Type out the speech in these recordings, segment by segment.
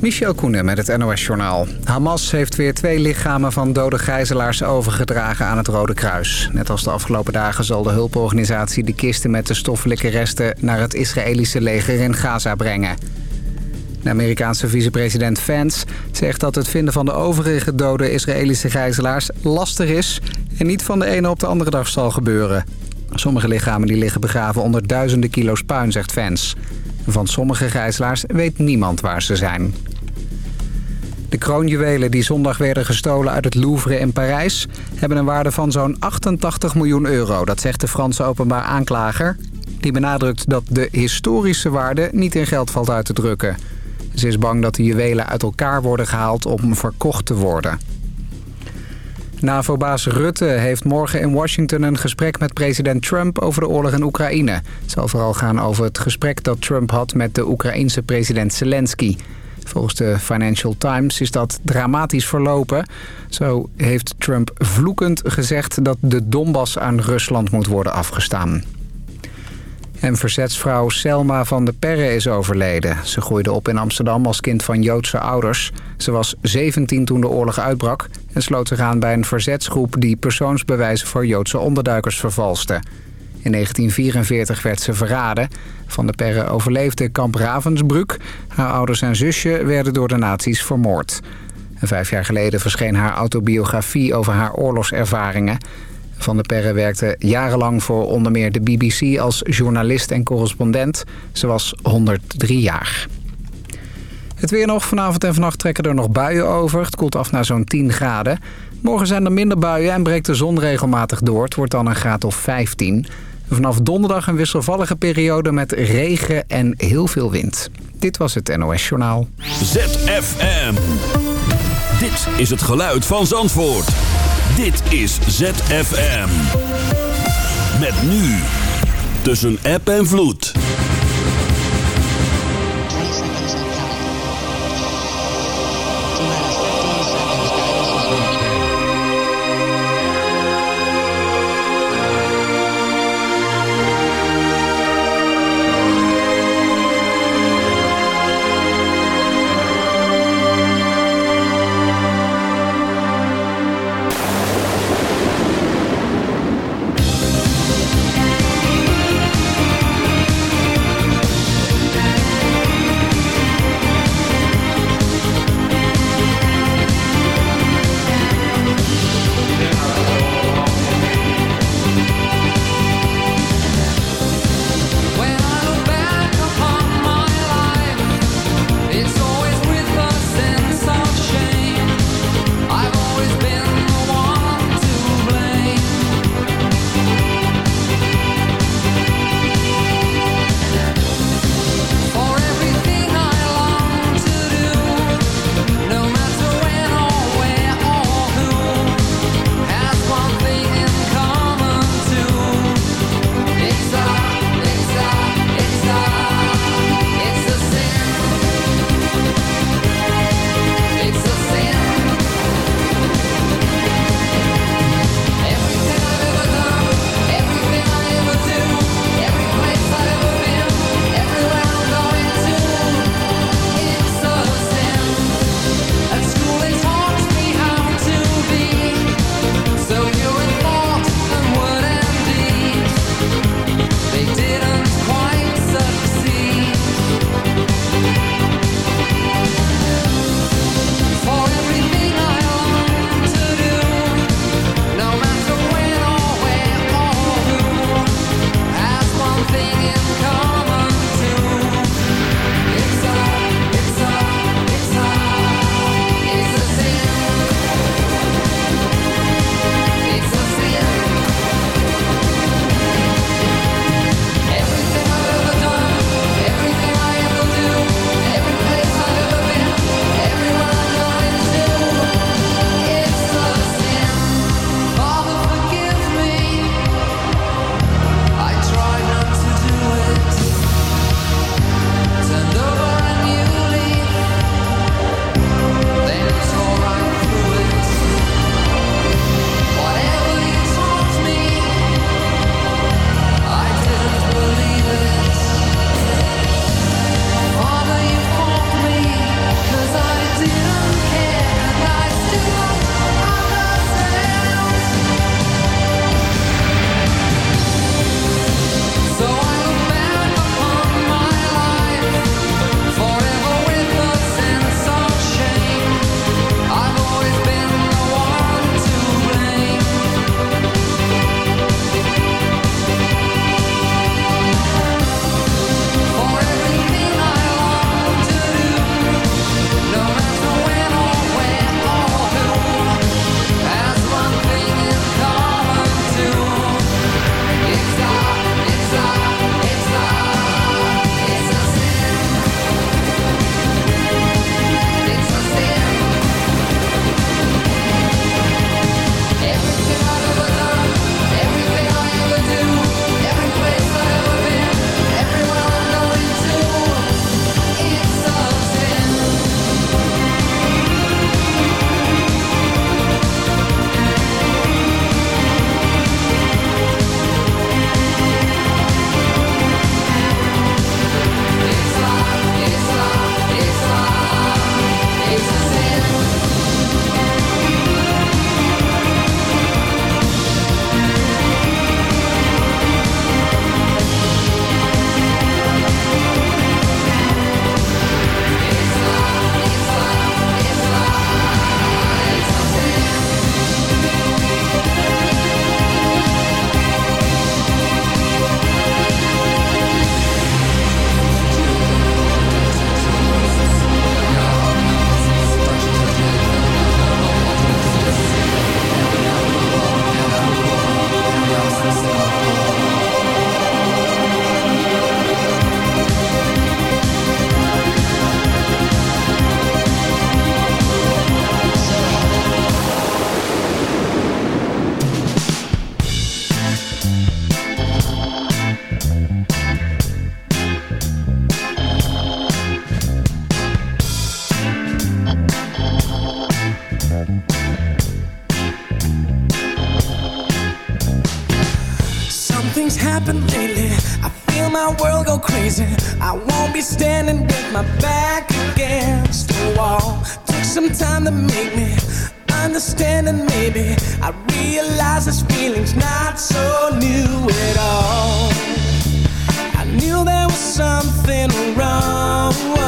Michel Koenen met het NOS-journaal. Hamas heeft weer twee lichamen van dode gijzelaars overgedragen aan het Rode Kruis. Net als de afgelopen dagen zal de hulporganisatie de kisten met de stoffelijke resten... naar het Israëlische leger in Gaza brengen. De Amerikaanse vicepresident Vance zegt dat het vinden van de overige dode Israëlische gijzelaars lastig is... en niet van de ene op de andere dag zal gebeuren. Sommige lichamen die liggen begraven onder duizenden kilo's puin, zegt Vance... Van sommige gijzelaars weet niemand waar ze zijn. De kroonjuwelen die zondag werden gestolen uit het Louvre in Parijs... hebben een waarde van zo'n 88 miljoen euro. Dat zegt de Franse openbaar aanklager. Die benadrukt dat de historische waarde niet in geld valt uit te drukken. Ze is bang dat de juwelen uit elkaar worden gehaald om verkocht te worden. NAVO-baas Rutte heeft morgen in Washington een gesprek met president Trump over de oorlog in Oekraïne. Het zal vooral gaan over het gesprek dat Trump had met de Oekraïense president Zelensky. Volgens de Financial Times is dat dramatisch verlopen. Zo heeft Trump vloekend gezegd dat de Donbass aan Rusland moet worden afgestaan. En verzetsvrouw Selma van de Perre is overleden. Ze groeide op in Amsterdam als kind van Joodse ouders. Ze was 17 toen de oorlog uitbrak... en sloot zich aan bij een verzetsgroep... die persoonsbewijzen voor Joodse onderduikers vervalste. In 1944 werd ze verraden. Van de Perre overleefde kamp Ravensbrück. Haar ouders en zusje werden door de nazi's vermoord. Vijf jaar geleden verscheen haar autobiografie over haar oorlogservaringen... Van der Perre werkte jarenlang voor onder meer de BBC als journalist en correspondent. Ze was 103 jaar. Het weer nog. Vanavond en vannacht trekken er nog buien over. Het koelt af naar zo'n 10 graden. Morgen zijn er minder buien en breekt de zon regelmatig door. Het wordt dan een graad of 15. Vanaf donderdag een wisselvallige periode met regen en heel veel wind. Dit was het NOS Journaal. ZFM. Dit is het geluid van Zandvoort. Dit is ZFM. Met nu. Tussen app en vloed. my back against the wall. Took some time to make me understand, and maybe I realize this feeling's not so new at all. I knew there was something wrong.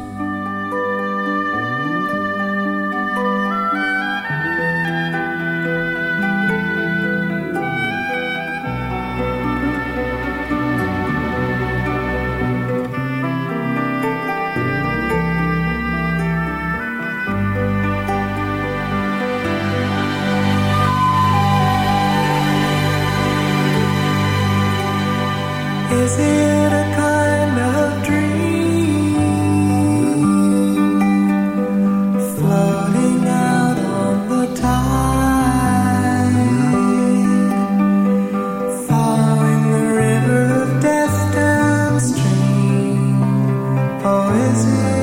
is it?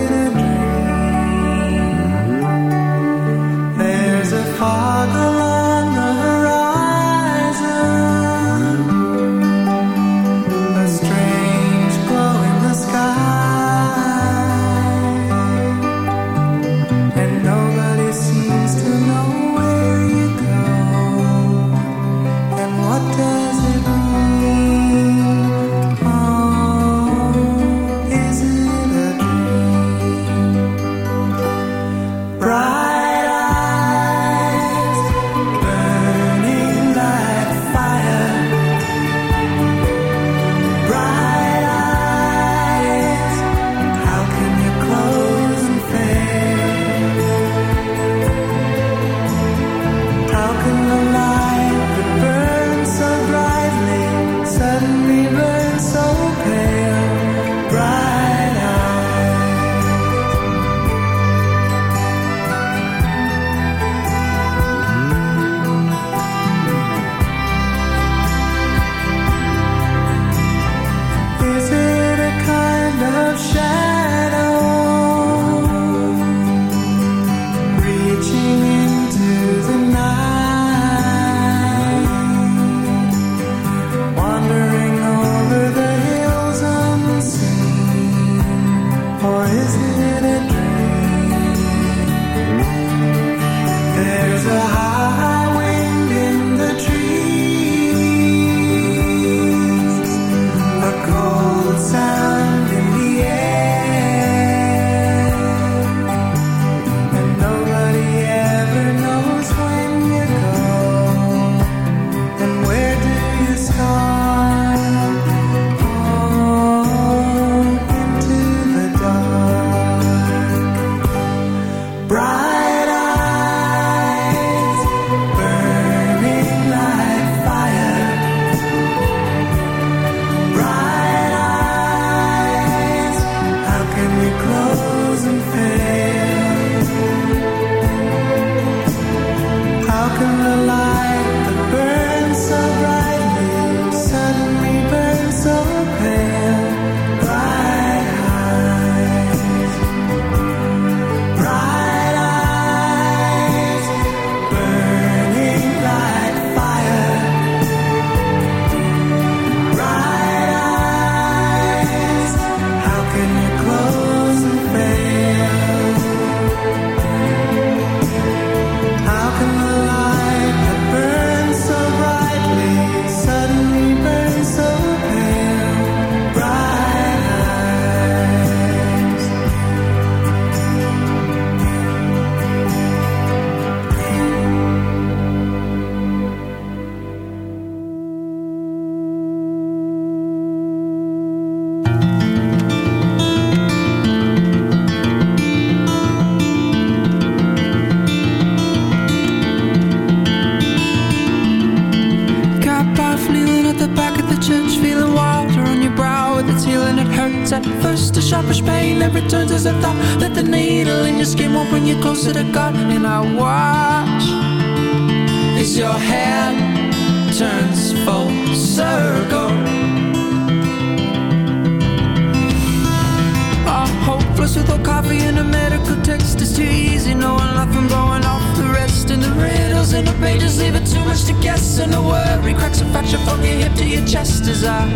with old coffee and a medical text it's too easy. Knowing life from blowing off the rest. And the riddles in the pages leave it too much to guess. And the worry cracks a fracture from your hip to your chest As I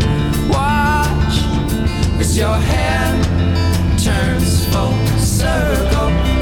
watch as your hand turns full circle.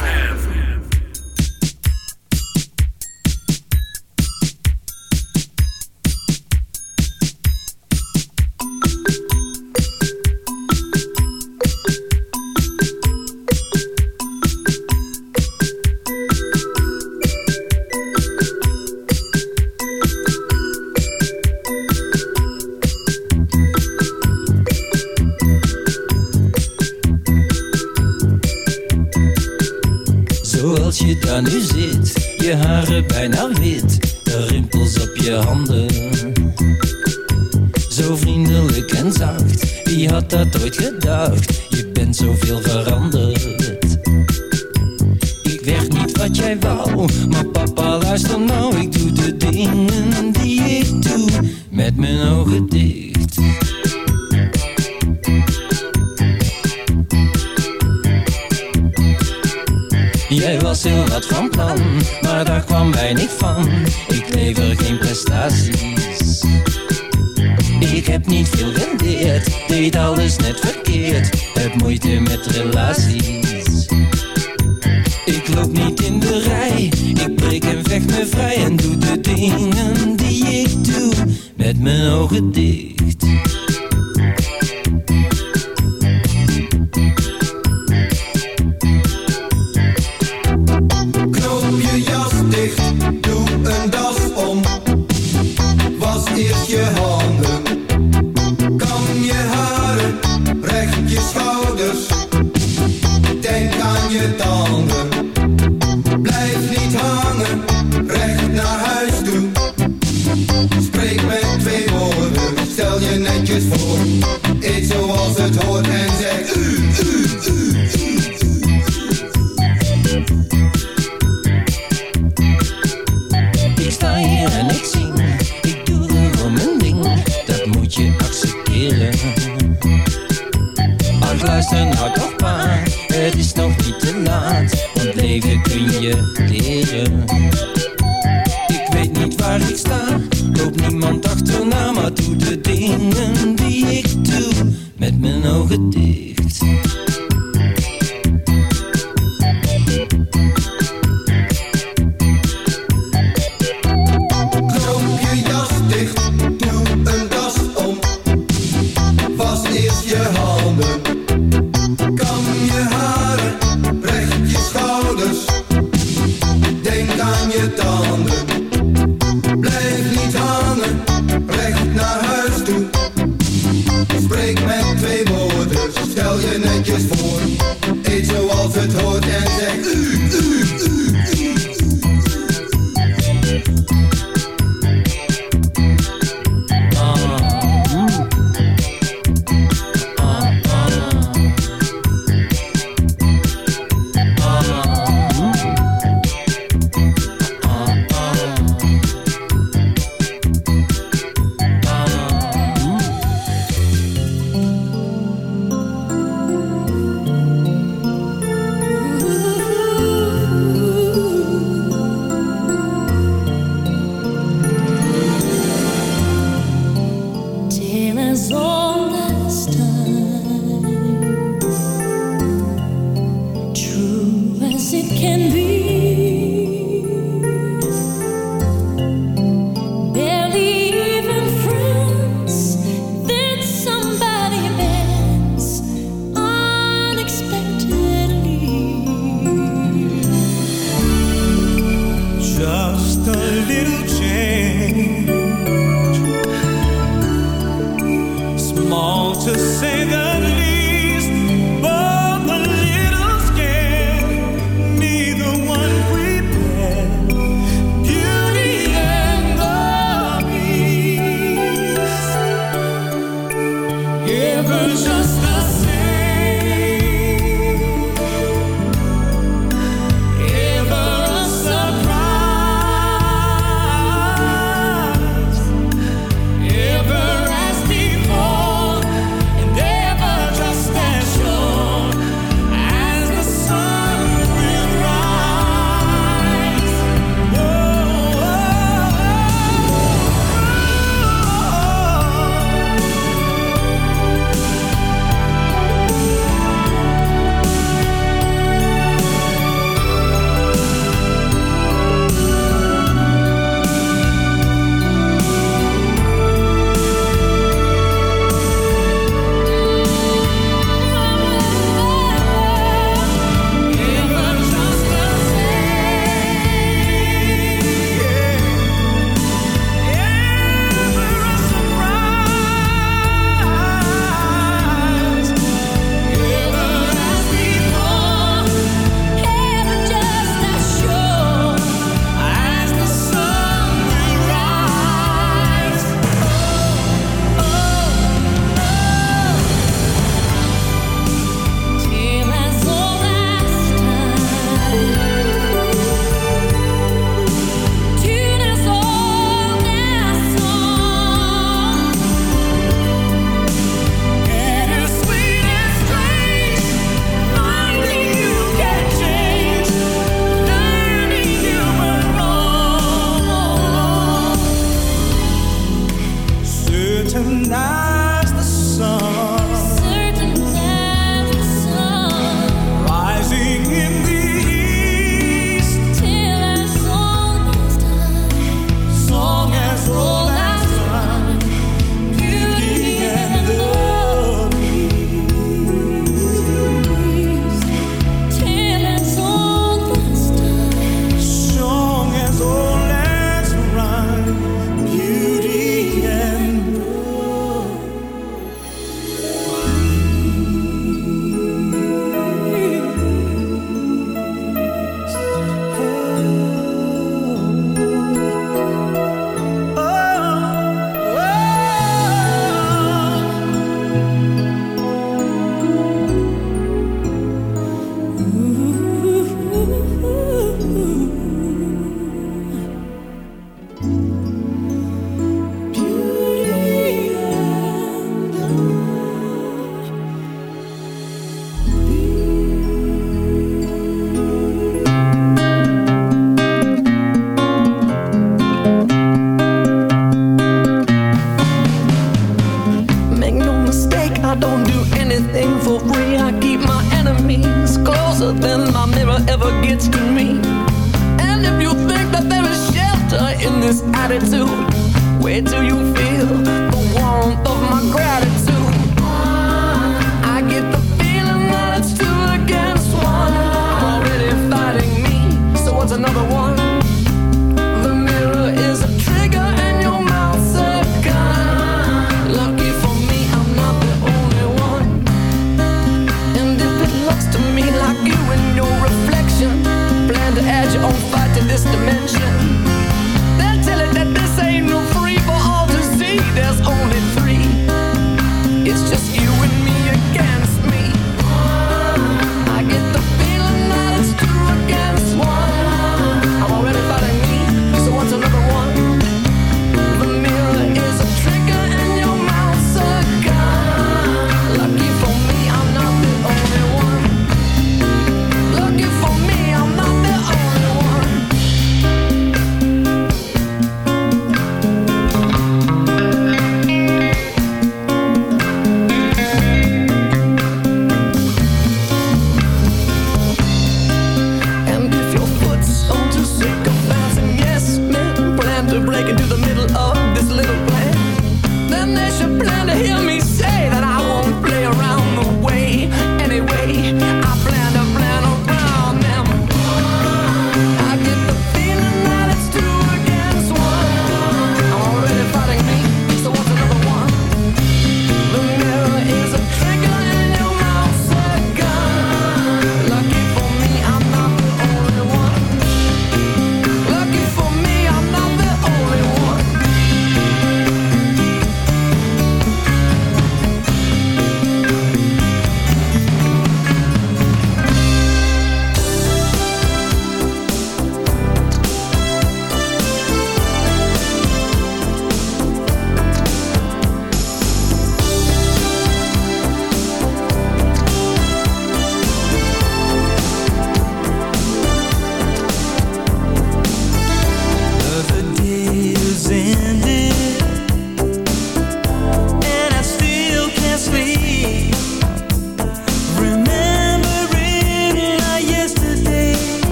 Het me ogen dicht.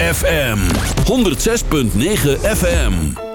ZFM 106.9 FM.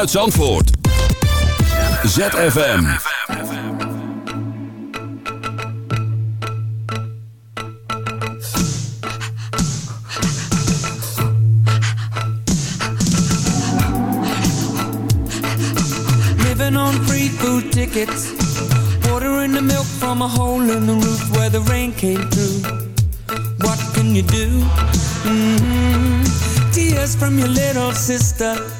Vanuit Zandvoort. ZFM. Living on free food tickets. Water in the milk from a hole in the roof where the rain came through. What can you do? Mm -hmm. Tears from your little sister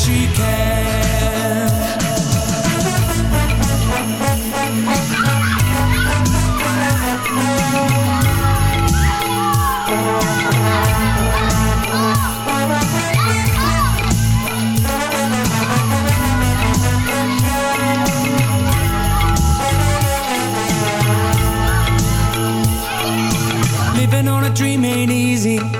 She can. Living on a dream ain't easy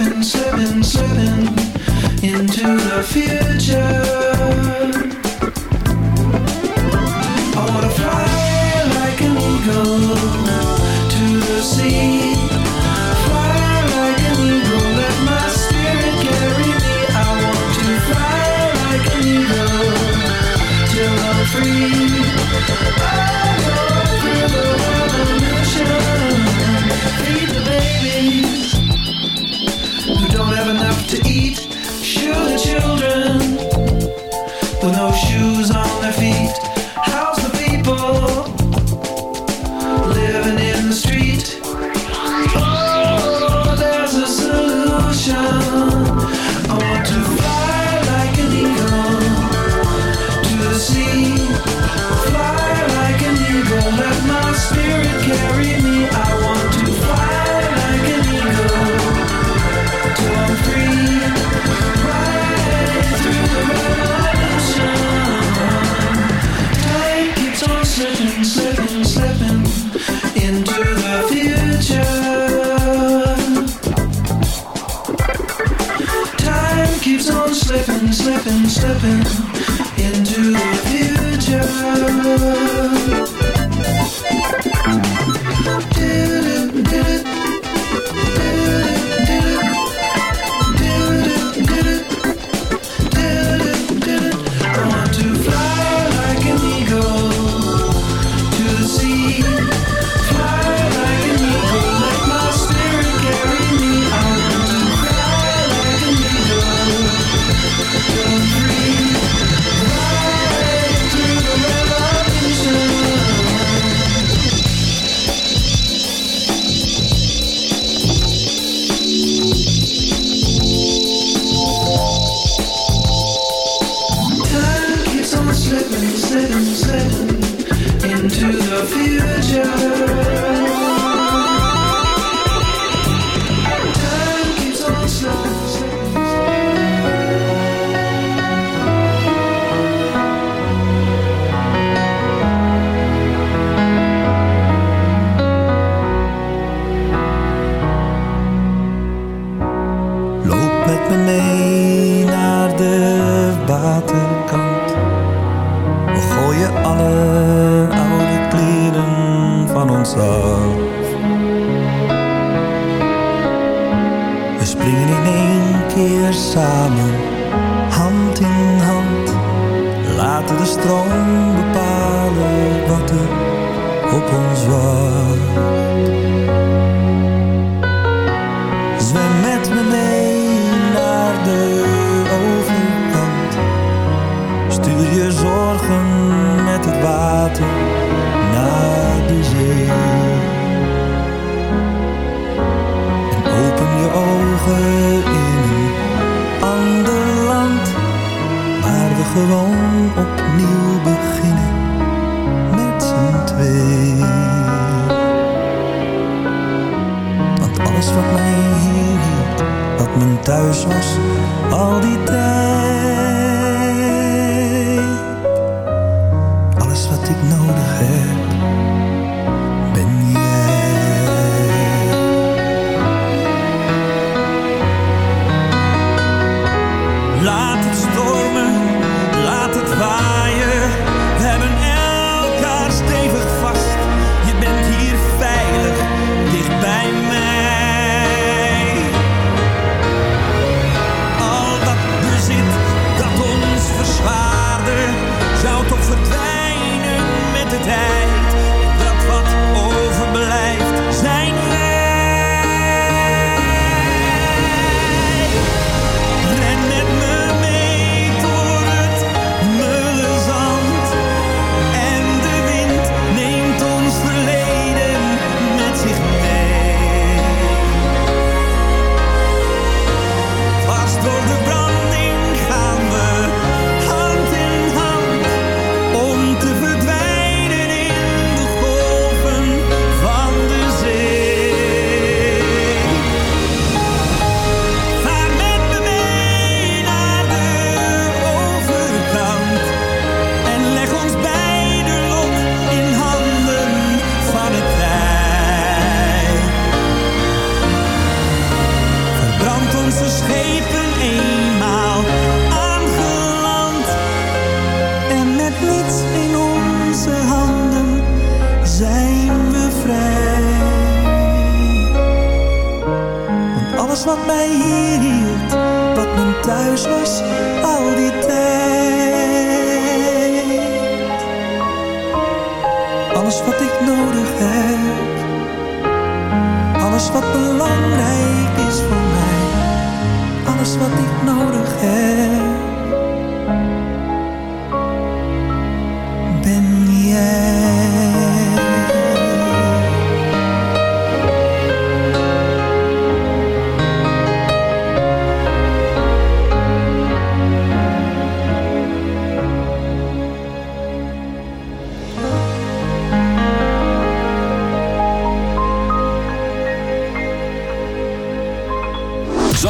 on slipping,